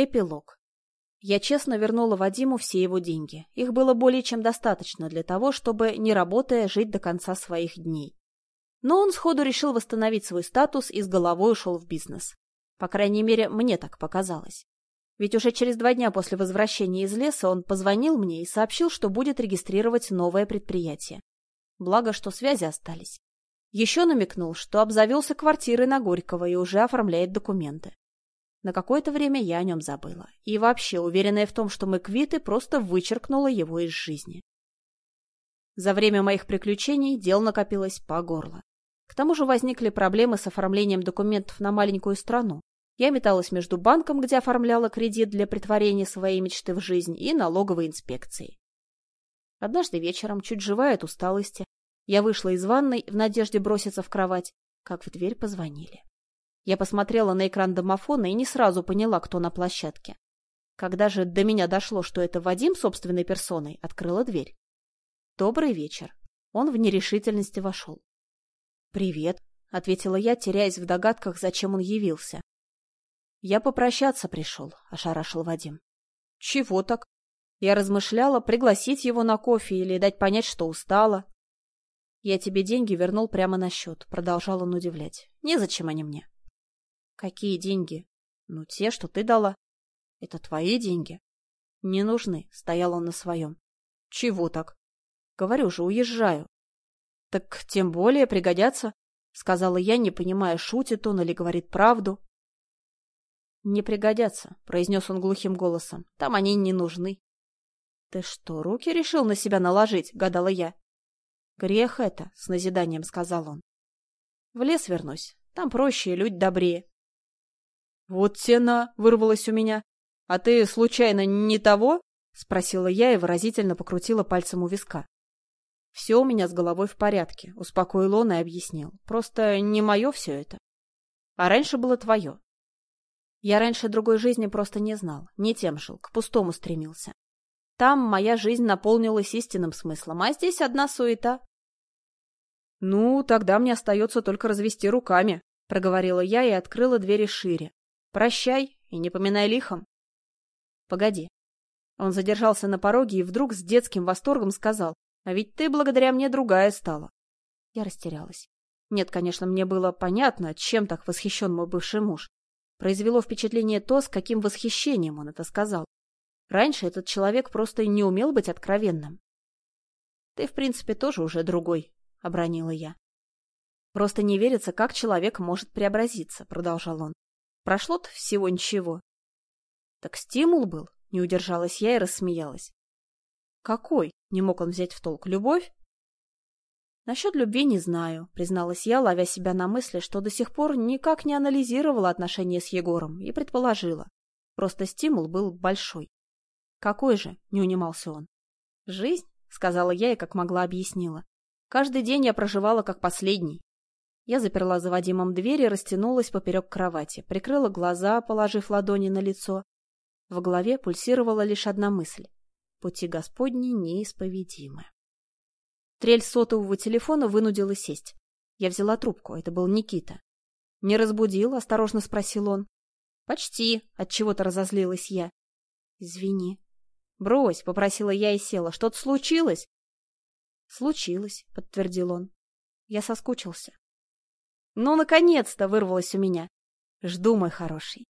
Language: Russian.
Эпилог. Я честно вернула Вадиму все его деньги. Их было более чем достаточно для того, чтобы, не работая, жить до конца своих дней. Но он сходу решил восстановить свой статус и с головой ушел в бизнес. По крайней мере, мне так показалось. Ведь уже через два дня после возвращения из леса он позвонил мне и сообщил, что будет регистрировать новое предприятие. Благо, что связи остались. Еще намекнул, что обзавелся квартирой на Горького и уже оформляет документы. На какое-то время я о нем забыла. И вообще, уверенная в том, что мы квиты, просто вычеркнула его из жизни. За время моих приключений дел накопилось по горло. К тому же возникли проблемы с оформлением документов на маленькую страну. Я металась между банком, где оформляла кредит для притворения своей мечты в жизнь, и налоговой инспекцией. Однажды вечером, чуть живая от усталости, я вышла из ванной в надежде броситься в кровать, как в дверь позвонили. Я посмотрела на экран домофона и не сразу поняла, кто на площадке. Когда же до меня дошло, что это Вадим собственной персоной, открыла дверь. «Добрый вечер». Он в нерешительности вошел. «Привет», — ответила я, теряясь в догадках, зачем он явился. «Я попрощаться пришел», — ошарашил Вадим. «Чего так?» Я размышляла, пригласить его на кофе или дать понять, что устала. «Я тебе деньги вернул прямо на счет», — продолжал он удивлять. «Незачем они мне». Какие деньги? Ну, те, что ты дала. Это твои деньги? Не нужны, стоял он на своем. Чего так? Говорю же, уезжаю. Так тем более пригодятся, сказала я, не понимая, шутит он или говорит правду. Не пригодятся, произнес он глухим голосом. Там они не нужны. Ты что, руки решил на себя наложить? гадала я. Грех это, с назиданием сказал он. В лес вернусь, там проще и люди добрее. «Вот тена!» — вырвалось у меня. «А ты, случайно, не того?» — спросила я и выразительно покрутила пальцем у виска. «Все у меня с головой в порядке», — успокоил он и объяснил. «Просто не мое все это. А раньше было твое. Я раньше другой жизни просто не знал, не тем жил, к пустому стремился. Там моя жизнь наполнилась истинным смыслом, а здесь одна суета». «Ну, тогда мне остается только развести руками», — проговорила я и открыла двери шире, Прощай и не поминай лихом. Погоди. Он задержался на пороге и вдруг с детским восторгом сказал, а ведь ты благодаря мне другая стала. Я растерялась. Нет, конечно, мне было понятно, чем так восхищен мой бывший муж. Произвело впечатление то, с каким восхищением он это сказал. Раньше этот человек просто не умел быть откровенным. — Ты, в принципе, тоже уже другой, — обронила я. — Просто не верится, как человек может преобразиться, — продолжал он. Прошло-то всего ничего. Так стимул был, не удержалась я и рассмеялась. Какой? Не мог он взять в толк. Любовь? Насчет любви не знаю, призналась я, ловя себя на мысли, что до сих пор никак не анализировала отношения с Егором и предположила. Просто стимул был большой. Какой же? Не унимался он. Жизнь, сказала я и как могла объяснила. Каждый день я проживала как последний. Я заперла за Вадимом дверь и растянулась поперек кровати, прикрыла глаза, положив ладони на лицо. В голове пульсировала лишь одна мысль. Пути Господни неисповедимы. Трель сотового телефона вынудила сесть. Я взяла трубку, это был Никита. «Не разбудил?» — осторожно спросил он. «Почти», — отчего-то разозлилась я. «Извини». «Брось», — попросила я и села. «Что-то случилось?» «Случилось», — подтвердил он. Я соскучился. «Ну, наконец-то!» — вырвалось у меня. «Жду, мой хороший».